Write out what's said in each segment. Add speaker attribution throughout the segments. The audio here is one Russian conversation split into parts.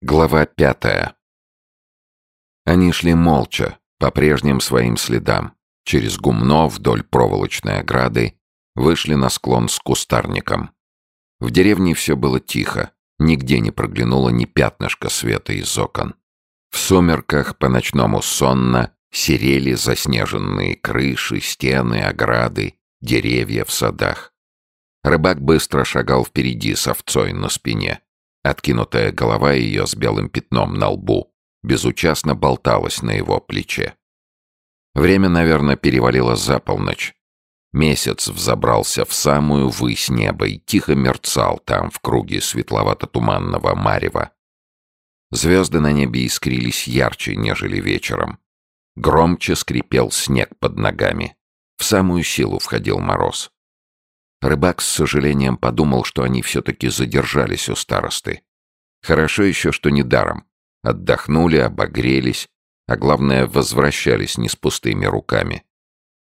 Speaker 1: Глава пятая. Они шли молча, по прежним своим следам, через гумно вдоль проволочной ограды, вышли на склон с кустарником. В деревне все было тихо, нигде не проглянуло ни пятнышка света из окон. В сумерках по-ночному сонно серели заснеженные крыши, стены, ограды, деревья в садах. Рыбак быстро шагал впереди с овцой на спине. Откинутая голова ее с белым пятном на лбу безучастно болталась на его плече. Время, наверное, перевалило за полночь. Месяц взобрался в самую высь неба и тихо мерцал там, в круге светловато-туманного марева. Звезды на небе искрились ярче, нежели вечером. Громче скрипел снег под ногами. В самую силу входил мороз. Рыбак с сожалением подумал, что они все-таки задержались у старосты. Хорошо еще, что недаром. Отдохнули, обогрелись, а главное, возвращались не с пустыми руками.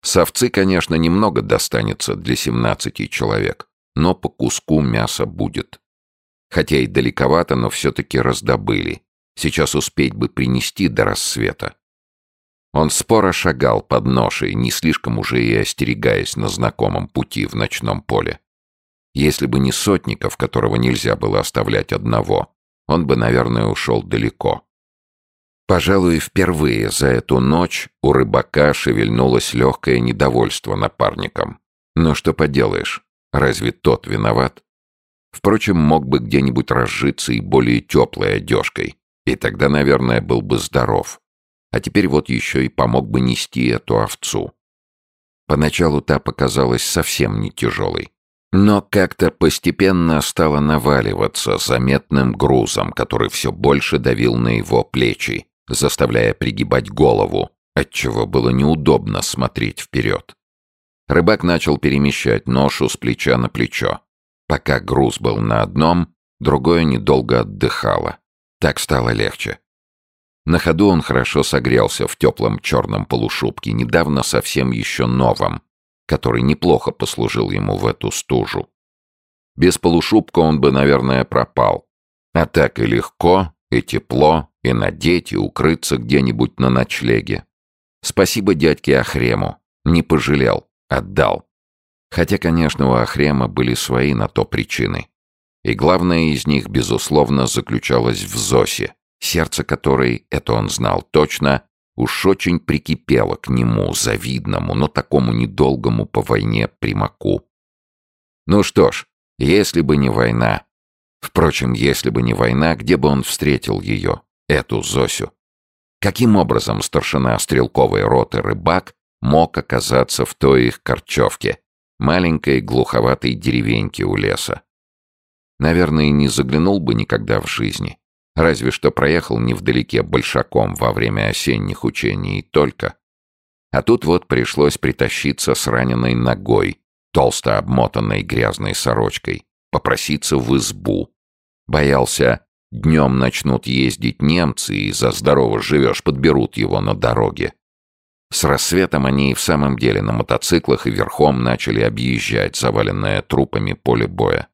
Speaker 1: Совцы, конечно, немного достанется для 17 человек, но по куску мяса будет. Хотя и далековато, но все-таки раздобыли. Сейчас успеть бы принести до рассвета. Он споро шагал под ношей, не слишком уже и остерегаясь на знакомом пути в ночном поле. Если бы не сотников, которого нельзя было оставлять одного, он бы, наверное, ушел далеко. Пожалуй, впервые за эту ночь у рыбака шевельнулось легкое недовольство напарником. Но что поделаешь, разве тот виноват? Впрочем, мог бы где-нибудь разжиться и более теплой одежкой, и тогда, наверное, был бы здоров а теперь вот еще и помог бы нести эту овцу. Поначалу та показалась совсем не тяжелой, но как-то постепенно стала наваливаться заметным грузом, который все больше давил на его плечи, заставляя пригибать голову, отчего было неудобно смотреть вперед. Рыбак начал перемещать ношу с плеча на плечо. Пока груз был на одном, другое недолго отдыхало. Так стало легче. На ходу он хорошо согрелся в теплом черном полушубке, недавно совсем еще новом, который неплохо послужил ему в эту стужу. Без полушубка он бы, наверное, пропал. А так и легко, и тепло, и надеть, и укрыться где-нибудь на ночлеге. Спасибо дядьке Ахрему. Не пожалел, отдал. Хотя, конечно, у Ахрема были свои на то причины. И главное из них, безусловно, заключалось в Зосе, сердце которой, это он знал точно, уж очень прикипело к нему, завидному, но такому недолгому по войне примаку. Ну что ж, если бы не война. Впрочем, если бы не война, где бы он встретил ее, эту Зосю? Каким образом старшина стрелковой роты рыбак мог оказаться в той их корчевке, маленькой глуховатой деревеньке у леса? Наверное, не заглянул бы никогда в жизни. Разве что проехал невдалеке большаком во время осенних учений только. А тут вот пришлось притащиться с раненой ногой, толсто обмотанной грязной сорочкой, попроситься в избу. Боялся, днем начнут ездить немцы и за здорово живешь подберут его на дороге. С рассветом они и в самом деле на мотоциклах и верхом начали объезжать заваленное трупами поле боя.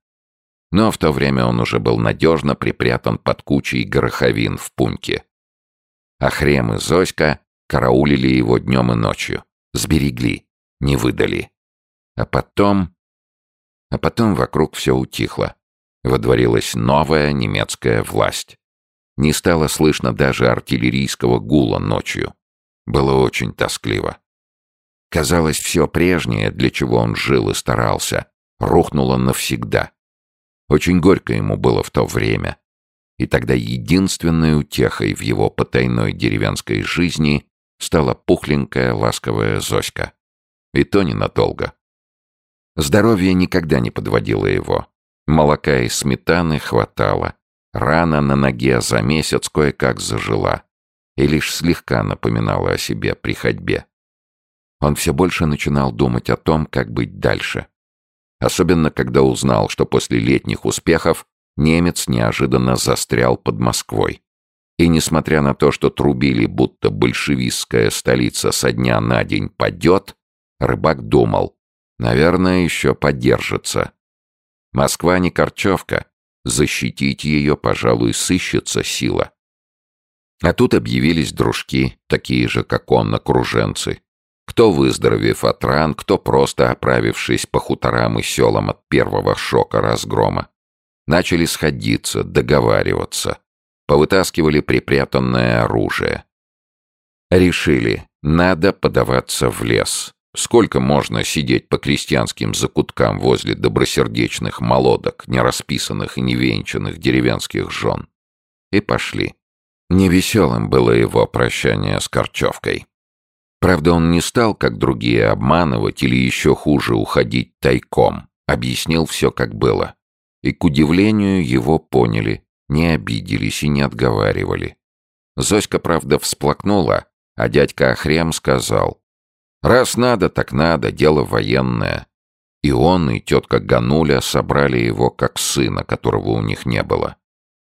Speaker 1: Но в то время он уже был надежно припрятан под кучей гороховин в пуньке. А Хрем и Зоська караулили его днем и ночью. Сберегли, не выдали. А потом... А потом вокруг все утихло. Водворилась новая немецкая власть. Не стало слышно даже артиллерийского гула ночью. Было очень тоскливо. Казалось, все прежнее, для чего он жил и старался, рухнуло навсегда. Очень горько ему было в то время. И тогда единственной утехой в его потайной деревенской жизни стала пухленькая ласковая Зоська. И то ненадолго. Здоровье никогда не подводило его. Молока и сметаны хватало. Рана на ноге за месяц кое-как зажила. И лишь слегка напоминала о себе при ходьбе. Он все больше начинал думать о том, как быть дальше. Особенно, когда узнал, что после летних успехов немец неожиданно застрял под Москвой. И несмотря на то, что трубили, будто большевистская столица со дня на день падет, рыбак думал, наверное, еще поддержится. Москва не Корчевка, защитить ее, пожалуй, сыщется сила. А тут объявились дружки, такие же, как он, окруженцы. Кто, выздоровев от ран, кто просто оправившись по хуторам и селам от первого шока разгрома. Начали сходиться, договариваться. Повытаскивали припрятанное оружие. Решили, надо подаваться в лес. Сколько можно сидеть по крестьянским закуткам возле добросердечных молодок, нерасписанных и невенчанных деревенских жен? И пошли. Невеселым было его прощание с Корчевкой. Правда, он не стал, как другие, обманывать или еще хуже уходить тайком. Объяснил все, как было. И, к удивлению, его поняли, не обиделись и не отговаривали. Зоська, правда, всплакнула, а дядька Ахрем сказал, «Раз надо, так надо, дело военное». И он, и тетка Гануля собрали его как сына, которого у них не было.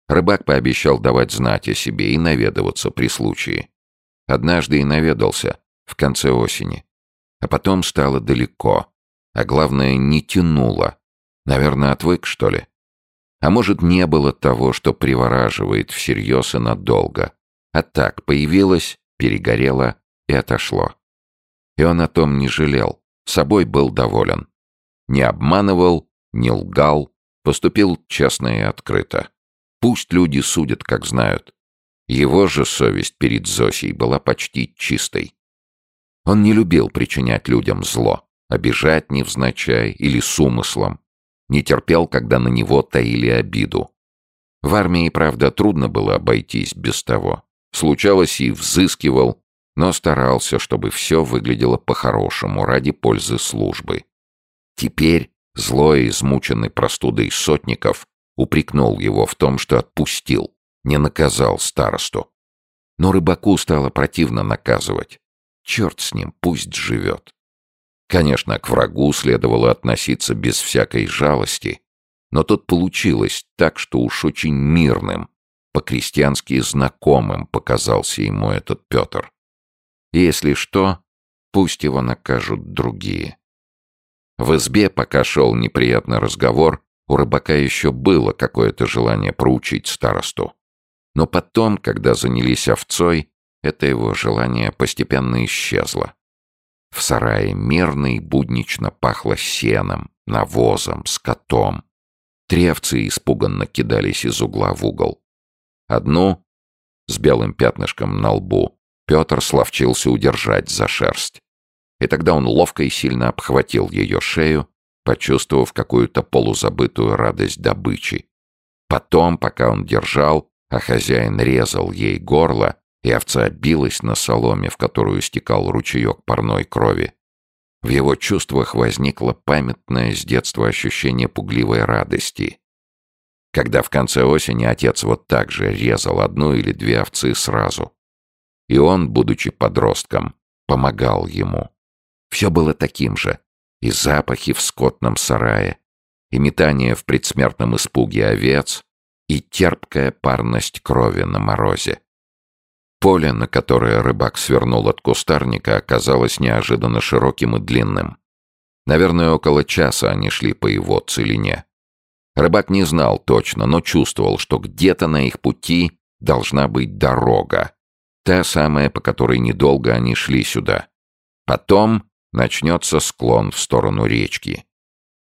Speaker 1: Рыбак пообещал давать знать о себе и наведываться при случае. Однажды и наведался, в конце осени. А потом стало далеко. А главное, не тянуло. Наверное, отвык, что ли? А может, не было того, что привораживает всерьез и надолго. А так, появилось, перегорело и отошло. И он о том не жалел, собой был доволен. Не обманывал, не лгал, поступил честно и открыто. Пусть люди судят, как знают. Его же совесть перед Зосей была почти чистой. Он не любил причинять людям зло, обижать невзначай или с умыслом. Не терпел, когда на него таили обиду. В армии, правда, трудно было обойтись без того. Случалось и взыскивал, но старался, чтобы все выглядело по-хорошему, ради пользы службы. Теперь злой, измученный простудой сотников, упрекнул его в том, что отпустил, не наказал старосту. Но рыбаку стало противно наказывать. Черт с ним, пусть живет. Конечно, к врагу следовало относиться без всякой жалости, но тут получилось так, что уж очень мирным, по-крестьянски знакомым показался ему этот Петр. Если что, пусть его накажут другие. В избе, пока шел неприятный разговор, у рыбака еще было какое-то желание проучить старосту. Но потом, когда занялись овцой, это его желание постепенно исчезло. В сарае мирно и буднично пахло сеном, навозом, скотом. Три овцы испуганно кидались из угла в угол. Одну, с белым пятнышком на лбу, Петр словчился удержать за шерсть. И тогда он ловко и сильно обхватил ее шею, почувствовав какую-то полузабытую радость добычи. Потом, пока он держал, а хозяин резал ей горло, и овца билась на соломе, в которую стекал ручеек парной крови. В его чувствах возникло памятное с детства ощущение пугливой радости. Когда в конце осени отец вот так же резал одну или две овцы сразу. И он, будучи подростком, помогал ему. Все было таким же. И запахи в скотном сарае, и метание в предсмертном испуге овец, и терпкая парность крови на морозе. Поле, на которое рыбак свернул от кустарника, оказалось неожиданно широким и длинным. Наверное, около часа они шли по его целине. Рыбак не знал точно, но чувствовал, что где-то на их пути должна быть дорога, Та самая, по которой недолго они шли сюда. Потом начнется склон в сторону речки.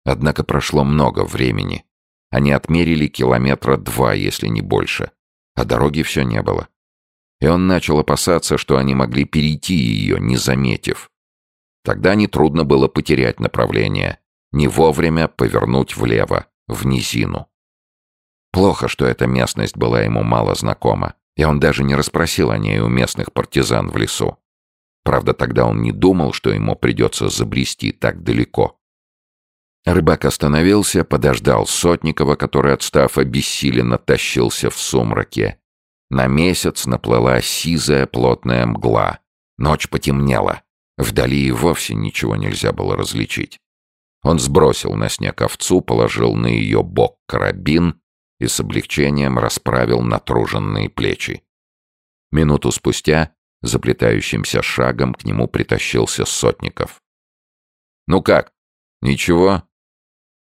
Speaker 1: Однако прошло много времени. Они отмерили километра два, если не больше. А дороги все не было. И он начал опасаться, что они могли перейти ее, не заметив. Тогда нетрудно было потерять направление, не вовремя повернуть влево, в низину. Плохо, что эта местность была ему мало знакома. И он даже не расспросил о ней у местных партизан в лесу. Правда, тогда он не думал, что ему придется забрести так далеко. Рыбак остановился, подождал Сотникова, который, отстав обессиленно, тащился в сумраке. На месяц наплыла сизая плотная мгла. Ночь потемнела. Вдали и вовсе ничего нельзя было различить. Он сбросил на снег овцу, положил на ее бок карабин и с облегчением расправил натруженные плечи. Минуту спустя заплетающимся шагом к нему притащился Сотников. «Ну как? Ничего?»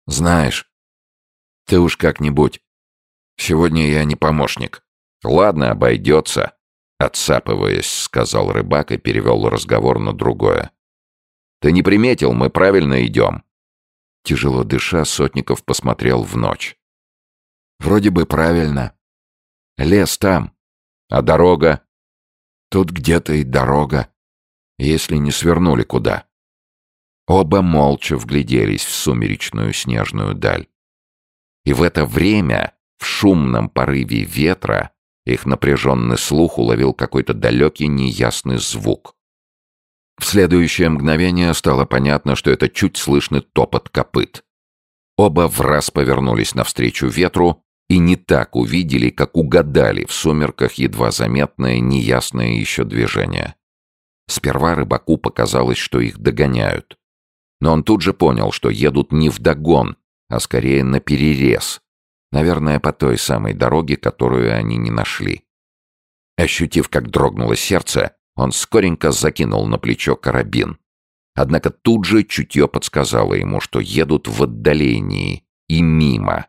Speaker 1: «Знаешь, ты уж как-нибудь Сегодня я не помощник. Ладно, обойдется. Отсапываясь, сказал рыбак и перевел разговор на другое. Ты не приметил, мы правильно идем. Тяжело дыша, Сотников посмотрел в ночь. Вроде бы правильно. Лес там. А дорога? Тут где-то и дорога. Если не свернули куда. Оба молча вгляделись в сумеречную снежную даль. И в это время, в шумном порыве ветра, их напряженный слух уловил какой-то далекий неясный звук. В следующее мгновение стало понятно, что это чуть слышный топот копыт. Оба враз повернулись навстречу ветру и не так увидели, как угадали в сумерках едва заметное, неясное еще движение. Сперва рыбаку показалось, что их догоняют. Но он тут же понял, что едут не вдогон, а скорее на перерез. Наверное, по той самой дороге, которую они не нашли. Ощутив, как дрогнуло сердце, он скоренько закинул на плечо карабин. Однако тут же чутье подсказало ему, что едут в отдалении и мимо.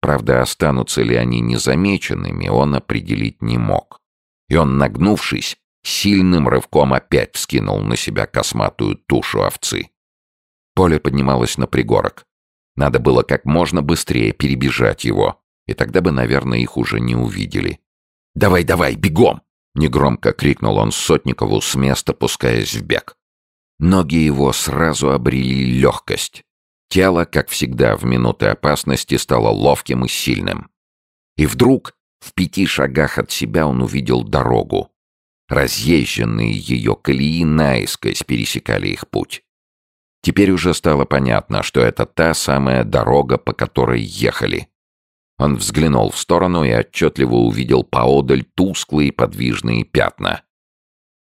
Speaker 1: Правда, останутся ли они незамеченными, он определить не мог. И он, нагнувшись, сильным рывком опять вскинул на себя косматую тушу овцы. Поле поднималось на пригорок. Надо было как можно быстрее перебежать его, и тогда бы, наверное, их уже не увидели. «Давай, давай, бегом!» — негромко крикнул он Сотникову с места, пускаясь в бег. Ноги его сразу обрели легкость. Тело, как всегда в минуты опасности, стало ловким и сильным. И вдруг, в пяти шагах от себя он увидел дорогу. Разъезженные ее колеи наискось пересекали их путь. Теперь уже стало понятно, что это та самая дорога, по которой ехали. Он взглянул в сторону и отчетливо увидел поодаль тусклые подвижные пятна.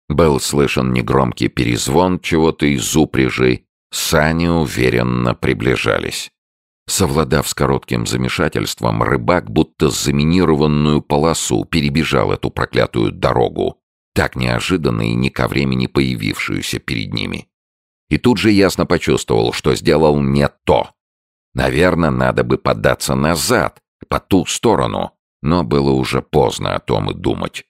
Speaker 1: Был слышен негромкий перезвон чего-то из упряжи, сани уверенно приближались. Совладав с коротким замешательством, рыбак будто заминированную полосу перебежал эту проклятую дорогу, так неожиданно и не ко времени появившуюся перед ними и тут же ясно почувствовал, что сделал не то. Наверное, надо бы податься назад, по ту сторону, но было уже поздно о том и думать.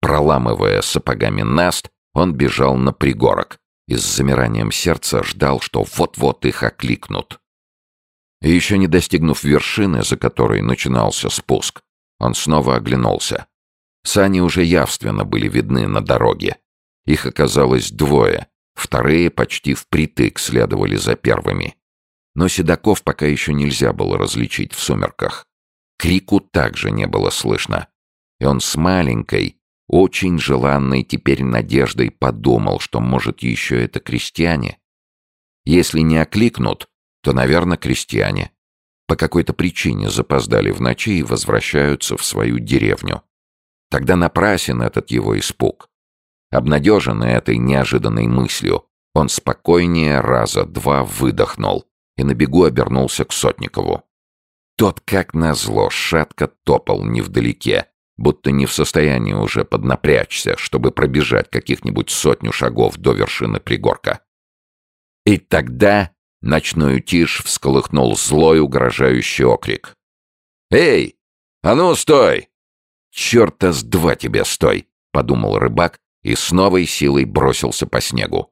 Speaker 1: Проламывая сапогами наст, он бежал на пригорок и с замиранием сердца ждал, что вот-вот их окликнут. Еще не достигнув вершины, за которой начинался спуск, он снова оглянулся. Сани уже явственно были видны на дороге. Их оказалось двое, Вторые почти впритык следовали за первыми. Но седаков пока еще нельзя было различить в сумерках. Крику также не было слышно. И он с маленькой, очень желанной теперь надеждой подумал, что, может, еще это крестьяне. Если не окликнут, то, наверное, крестьяне. По какой-то причине запоздали в ночи и возвращаются в свою деревню. Тогда напрасен этот его испуг. Обнадеженный этой неожиданной мыслью, он спокойнее раза два выдохнул и на бегу обернулся к Сотникову. Тот, как назло, шатко топал невдалеке, будто не в состоянии уже поднапрячься, чтобы пробежать каких-нибудь сотню шагов до вершины пригорка. И тогда ночную тишь всколыхнул злой угрожающий окрик. «Эй! А ну, стой!» «Черта с два тебе стой!» — подумал рыбак и с новой силой бросился по снегу.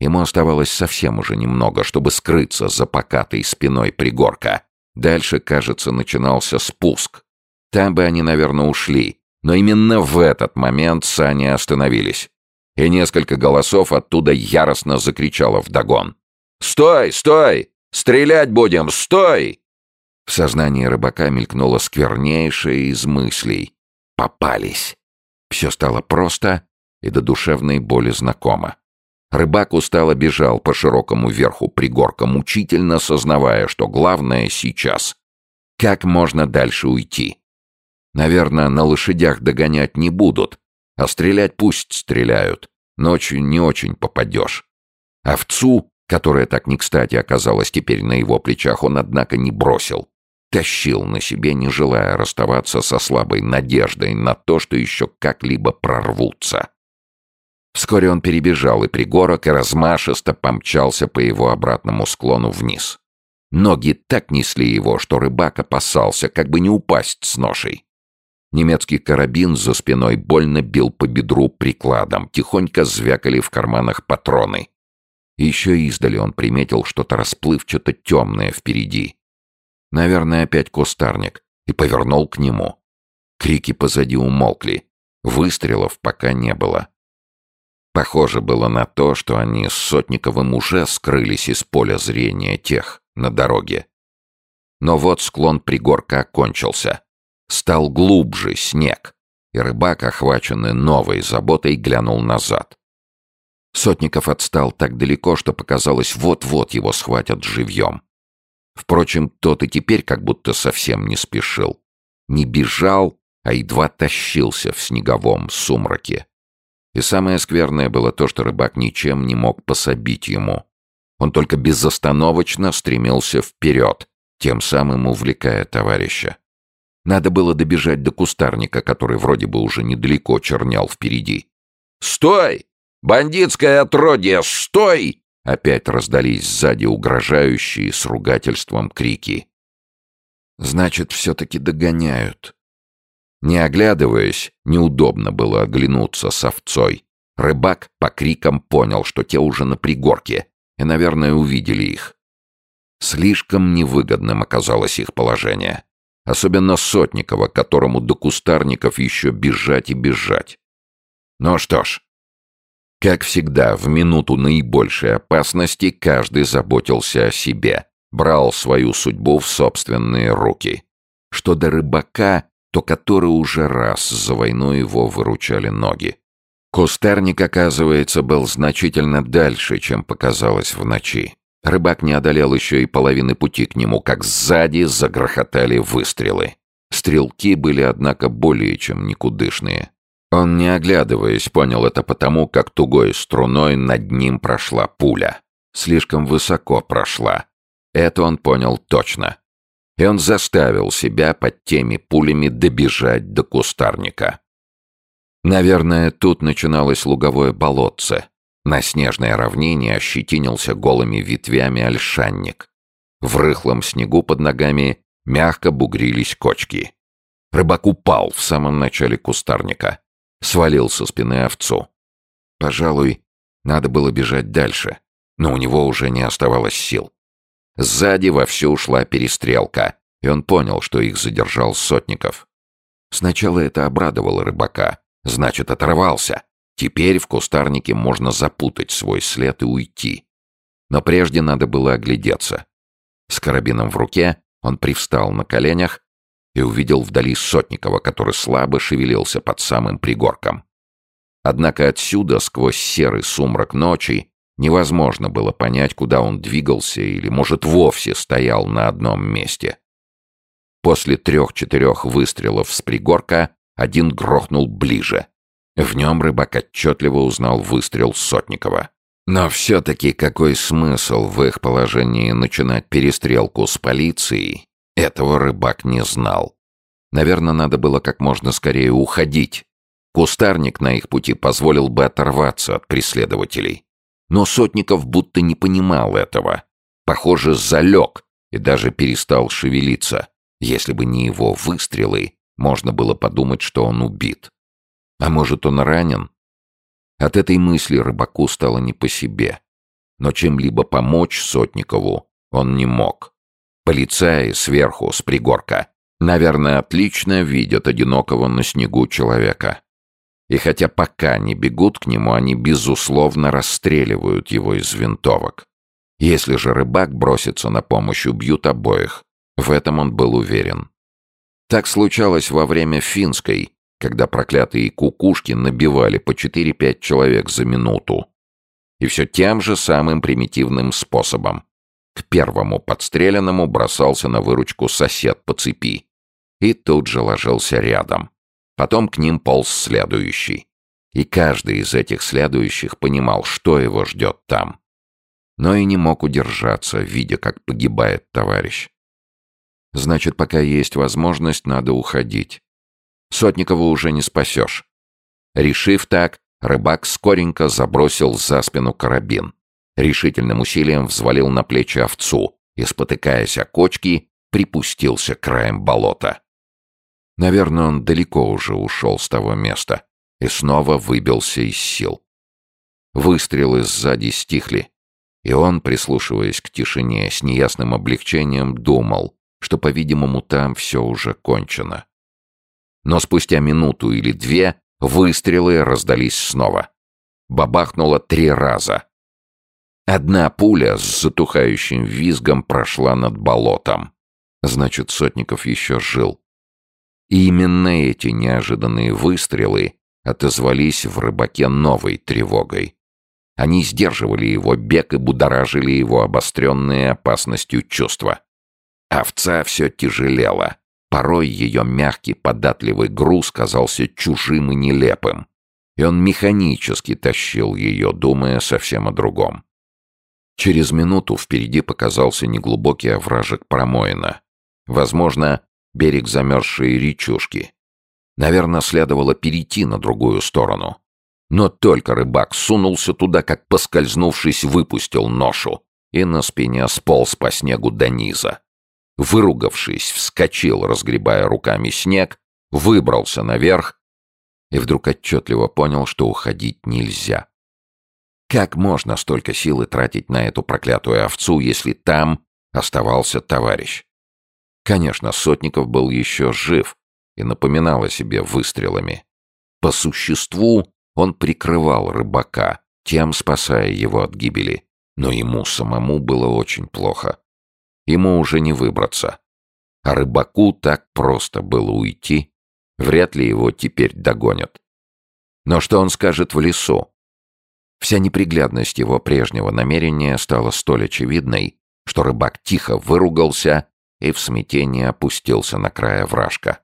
Speaker 1: Ему оставалось совсем уже немного, чтобы скрыться за покатой спиной пригорка. Дальше, кажется, начинался спуск. Там бы они, наверное, ушли. Но именно в этот момент сани остановились. И несколько голосов оттуда яростно закричало вдогон. «Стой! Стой! Стрелять будем! Стой!» В сознании рыбака мелькнуло сквернейшее из мыслей. «Попались!» Все стало просто и до душевной боли знакомо. Рыбак устало бежал по широкому верху пригорка, мучительно сознавая, что главное сейчас — как можно дальше уйти. Наверное, на лошадях догонять не будут, а стрелять пусть стреляют. Ночью не очень попадешь. Овцу, которая так не кстати оказалась теперь на его плечах, он, однако, не бросил. Тащил на себе, не желая расставаться со слабой надеждой на то, что еще как-либо прорвутся. Вскоре он перебежал и пригорок, и размашисто помчался по его обратному склону вниз. Ноги так несли его, что рыбак опасался, как бы не упасть с ношей. Немецкий карабин за спиной больно бил по бедру прикладом, тихонько звякали в карманах патроны. Еще издали он приметил что-то расплывчато темное впереди. Наверное, опять кустарник, и повернул к нему. Крики позади умолкли. Выстрелов пока не было. Похоже было на то, что они с Сотниковым уже скрылись из поля зрения тех на дороге. Но вот склон пригорка окончился. Стал глубже снег, и рыбак, охваченный новой заботой, глянул назад. Сотников отстал так далеко, что показалось, вот-вот его схватят живьем. Впрочем, тот и теперь как будто совсем не спешил. Не бежал, а едва тащился в снеговом сумраке. И самое скверное было то, что рыбак ничем не мог пособить ему. Он только безостановочно стремился вперед, тем самым увлекая товарища. Надо было добежать до кустарника, который вроде бы уже недалеко чернял впереди. «Стой! Бандитское отродье, стой!» Опять раздались сзади угрожающие с ругательством крики. «Значит, все-таки догоняют». Не оглядываясь, неудобно было оглянуться с овцой. Рыбак по крикам понял, что те уже на пригорке, и, наверное, увидели их. Слишком невыгодным оказалось их положение. Особенно Сотникова, которому до кустарников еще бежать и бежать. Ну что ж, как всегда, в минуту наибольшей опасности каждый заботился о себе, брал свою судьбу в собственные руки. Что до рыбака, то который уже раз за войну его выручали ноги. Кустарник, оказывается, был значительно дальше, чем показалось в ночи. Рыбак не одолел еще и половины пути к нему, как сзади загрохотали выстрелы. Стрелки были, однако, более чем никудышные. Он, не оглядываясь, понял это потому, как тугой струной над ним прошла пуля. Слишком высоко прошла. Это он понял точно. И он заставил себя под теми пулями добежать до кустарника. Наверное, тут начиналось луговое болотце, на снежной равнине ощетинился голыми ветвями ольшанник. В рыхлом снегу под ногами мягко бугрились кочки. Рыбак упал в самом начале кустарника. Свалил со спины овцу. Пожалуй, надо было бежать дальше, но у него уже не оставалось сил. Сзади вовсю ушла перестрелка, и он понял, что их задержал Сотников. Сначала это обрадовало рыбака, значит, оторвался. Теперь в кустарнике можно запутать свой след и уйти. Но прежде надо было оглядеться. С карабином в руке он привстал на коленях и увидел вдали Сотникова, который слабо шевелился под самым пригорком. Однако отсюда, сквозь серый сумрак ночи, невозможно было понять, куда он двигался или, может, вовсе стоял на одном месте. После трех-четырех выстрелов с пригорка один грохнул ближе. В нем рыбак отчетливо узнал выстрел Сотникова. Но все-таки какой смысл в их положении начинать перестрелку с полицией, этого рыбак не знал. Наверное, надо было как можно скорее уходить. Кустарник на их пути позволил бы оторваться от преследователей. Но Сотников будто не понимал этого. Похоже, залег и даже перестал шевелиться. Если бы не его выстрелы, можно было подумать, что он убит. А может, он ранен? От этой мысли рыбаку стало не по себе. Но чем-либо помочь Сотникову он не мог. Полицаи сверху, с пригорка, наверное, отлично видят одинокого на снегу человека. И хотя пока не бегут к нему, они, безусловно, расстреливают его из винтовок. Если же рыбак бросится на помощь, убьют обоих. В этом он был уверен. Так случалось во время финской, когда проклятые кукушки набивали по 4-5 человек за минуту. И все тем же самым примитивным способом. К первому подстреленному бросался на выручку сосед по цепи. И тут же ложился рядом. Потом к ним полз следующий. И каждый из этих следующих понимал, что его ждет там. Но и не мог удержаться, видя, как погибает товарищ. Значит, пока есть возможность, надо уходить. Сотникова уже не спасешь. Решив так, рыбак скоренько забросил за спину карабин. Решительным усилием взвалил на плечи овцу и, спотыкаясь о кочки, припустился краем болота. Наверное, он далеко уже ушел с того места и снова выбился из сил. Выстрелы сзади стихли, и он, прислушиваясь к тишине, с неясным облегчением думал, что, по-видимому, там все уже кончено. Но спустя минуту или две выстрелы раздались снова. Бабахнуло три раза. Одна пуля с затухающим визгом прошла над болотом. Значит, Сотников еще жил. И именно эти неожиданные выстрелы отозвались в рыбаке новой тревогой. Они сдерживали его бег и будоражили его обостренные опасностью чувства. Овца все тяжелела. Порой ее мягкий, податливый груз казался чужим и нелепым. И он механически тащил ее, думая совсем о другом. Через минуту впереди показался неглубокий овражек промоина. Возможно, берег замерзшей речушки. Наверное, следовало перейти на другую сторону. Но только рыбак сунулся туда, как, поскользнувшись, выпустил ношу и на спине сполз по снегу до низа. Выругавшись, вскочил, разгребая руками снег, выбрался наверх и вдруг отчетливо понял, что уходить нельзя. Как можно столько силы тратить на эту проклятую овцу, если там оставался товарищ? Конечно, Сотников был еще жив и напоминал о себе выстрелами. По существу он прикрывал рыбака, тем спасая его от гибели. Но ему самому было очень плохо. Ему уже не выбраться. А рыбаку так просто было уйти. Вряд ли его теперь догонят. Но что он скажет в лесу? Вся неприглядность его прежнего намерения стала столь очевидной, что рыбак тихо выругался и в смятении опустился на край вражка.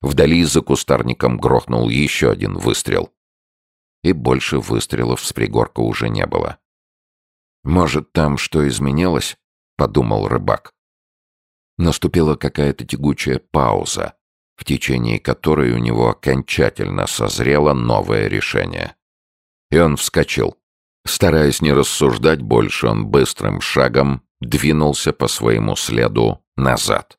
Speaker 1: Вдали за кустарником грохнул еще один выстрел и больше выстрелов с пригорка уже не было. «Может, там что изменилось?» — подумал рыбак. Наступила какая-то тягучая пауза, в течение которой у него окончательно созрело новое решение. И он вскочил. Стараясь не рассуждать больше, он быстрым шагом двинулся по своему следу назад.